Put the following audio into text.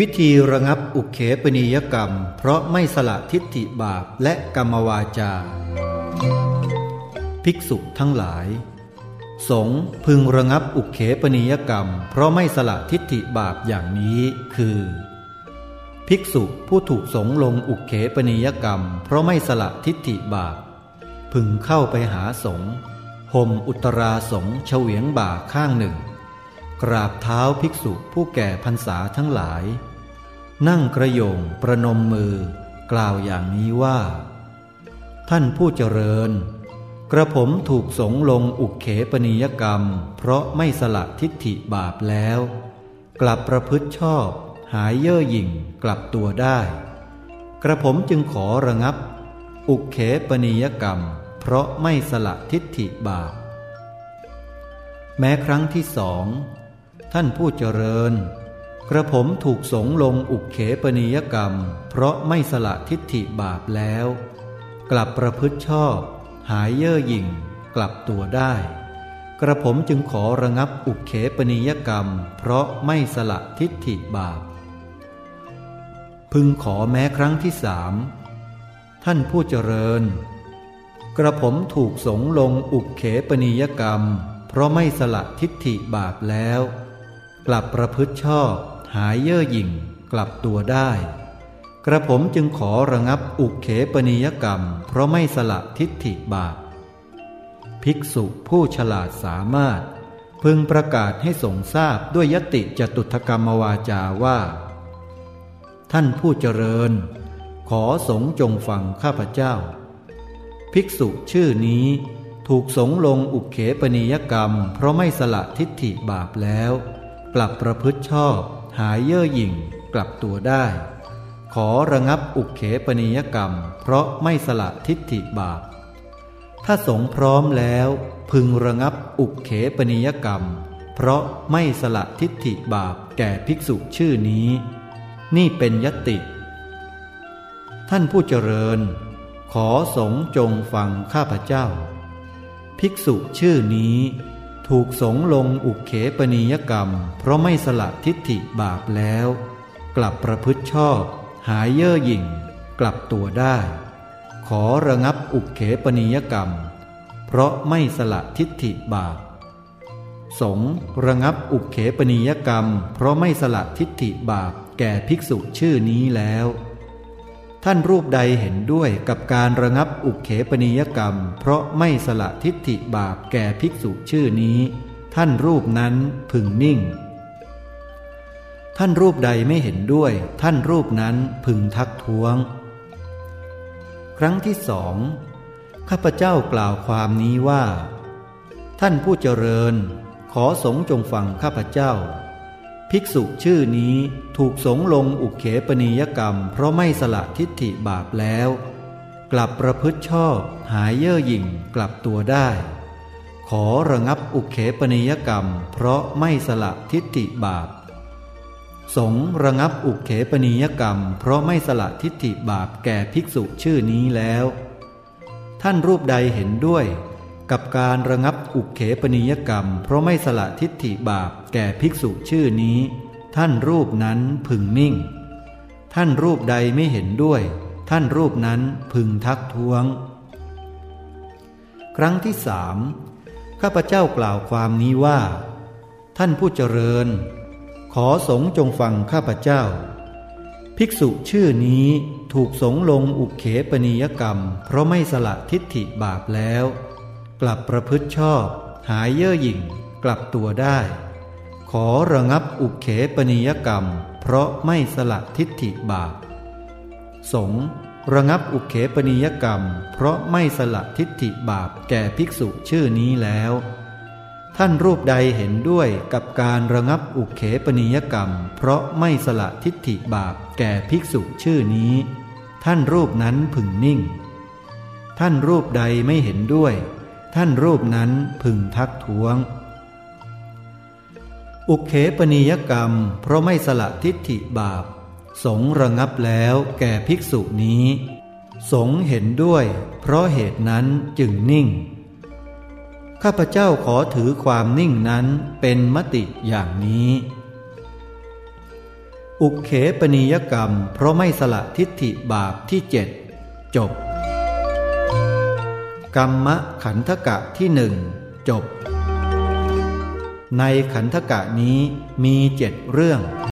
วิธีระงับอุเขปนิยกรรม เพราะไม่สละทิฏฐิบาปและกรรมวาจา ภิกษุทั้งหลาย สงพึงระงับอุเขปนิยกรรม เพราะไม่สละทิฏฐิบาปอย่างนี้คือ ภิกษุผู้ถูกสงลงอุเขปนิยกรรม เพราะไม่สละทิฏฐิบาป พึงเข้าไปหาสงห่มอุตราสงเฉวียงบ่าข้างหนึ่ง กราบเท้าภิกษุผู้แก่พรรษาทั้งหลาย นั่งกระโยงประนมมือกล่าวอย่างนี้ว่า ท่านผู้เจริญ กระผมถูกสงลงอุกเขปนิยกรรม เพราะไม่สละทิฏฐิบาปแล้ว กลับประพฤติชอบหายเย่อหยิ่งกลับตัวได้ กระผมจึงขอระงับ อุกเขปนิยกรรม เพราะไม่สละทิฏฐิบาป แม้ครั้งที่สอง ท่านผู้เจริญ กระผมถูกสงลงอุกเขปนิยกรรม เพราะไม่สละทิฏฐิบาปแล้ว กลับประพฤติชอบ หายเย่อหยิ่ง กลับตัวได้ กระผมจึงขอระงับอุกเขปนิยกรรม เพราะไม่สละทิฏฐิบาป พึงขอแม้ครั้งที่สามท่านผู้เจริญ กระผมถูกสงลงอุกเขปนิยกรรม เพราะไม่สละทิฏฐิบาปแล้ว กลับประพฤติชอบ หายเย่อหยิ่ง กลับตัวได้ กระผมจึงขอระงับอุกเขปนิยกรรม เพราะไม่สละทิฏฐิบาปภิกษุผู้ฉลาดสามารถ พึงประกาศให้สงทราบด้วยยติจตุถกรรมวาจาว่า ท่านผู้เจริญ ขอสงจงฟังข้าพเจ้า ภิกษุชื่อนี้ถูกสงลงอุกเขปนิยกรรม เพราะไม่สละทิฏฐิบาปแล้ว กลับประพฤติชอบ หายเย่อหยิ่ง กลับตัวได้ ขอระงับอุกเขปนิยกรรม เพราะไม่สละทิฏฐิบาป ถ้าสงพร้อมแล้ว พึงระงับอุกเขปนิยกรรม เพราะไม่สละทิฏฐิบาปแก่ภิกษุชื่อนี้ นี่เป็นยติ ท่านผู้เจริญ ขอสงจงฟังข้าพเจ้า ภิกษุชื่อนี้ ถูกสงลงอุกเขปนิยกรรม เพราะไม่สละทิฏฐิบาปแล้ว กลับประพฤติชอบ หายเย่อหยิ่ง กลับตัวได้ ขอระงับอุกเขปนิยกรรม เพราะไม่สละทิฏฐิบาปสงระงับอุกเขปนิยกรรม เพราะไม่สละทิฏฐิบาปแก่ภิกษุชื่อนี้แล้ว ท่านรูปใดเห็นด้วยกับการระงับอุเขปนิยกรรม เพราะไม่สละทิฏฐิบาปแก่ภิกษุชื่อนี้ ท่านรูปนั้นพึงนิ่ง ท่านรูปใดไม่เห็นด้วย ท่านรูปนั้นพึงทักท้วง ครั้งที่สองข้าพเจ้ากล่าวความนี้ว่า ท่านผู้เจริญ ขอสงจงฟังข้าพเจ้า ภิกษุชื่อนี้ถูกสงลงอุเขปนิยกรรม เพราะไม่สละทิฏฐิบาปแล้ว กลับประพฤติชอบหายเย่อหยิ่งกลับตัวได้ ขอระงับอุเขปนิยกรรม เพราะไม่สละทิฏฐิบาป สงระงับอุเขปนิยกรรม เพราะไม่สละทิฏฐิบาปแก่ภิกษุชื่อนี้แล้ว ท่านรูปใดเห็นด้วย กับการระงับอุเขปนิยกรรม เพราะไม่สละทิฏฐิบาปแก่ภิกษุชื่อนี้ ท่านรูปนั้นพึงนิ่ง ท่านรูปใดไม่เห็นด้วย ท่านรูปนั้นพึงทักท้วง ครั้งที่สามข้าพเจ้ากล่าวความนี้ว่า ท่านผู้เจริญ ขอสงจงฟังข้าพเจ้า ภิกษุชื่อนี้ถูกสงลงอุเขปนิยกรรม เพราะไม่สละทิฏฐิบาปแล้ว กลับประพฤติชอบ หายเย่อหยิ่ง กลับตัวได้ ขอระงับอุเขปนิยกรรม เพราะไม่สละทิฏฐิบาปสงระงับอุเขปนิยกรรม เพราะไม่สละทิฏฐิบาปแก่ภิกษุชื่อนี้แล้ว ท่านรูปใดเห็นด้วยกับการระงับอุเขปนิยกรรม เพราะไม่สละทิฏฐิบาปแก่ภิกษุชื่อนี้ ท่านรูปนั้นพึงนิ่ง ท่านรูปใดไม่เห็นด้วย ท่านรูปนั้นพึงทักท้วง อุเขปนิยกรรม เพราะไม่สละทิฏฐิบาป สงระงับแล้วแก่ภิกษุนี้ สงเห็นด้วย เพราะเหตุนั้นจึงนิ่ง ข้าพเจ้าขอถือความนิ่งนั้นเป็นมติอย่างนี้อุเขปนิยกรรม เพราะไม่สละทิฏฐิบาปที่เจ็ดจบ กรรมขันธกะที่หนึ่งจบ ในขันธกะนี้มีเจ็ดเรื่อง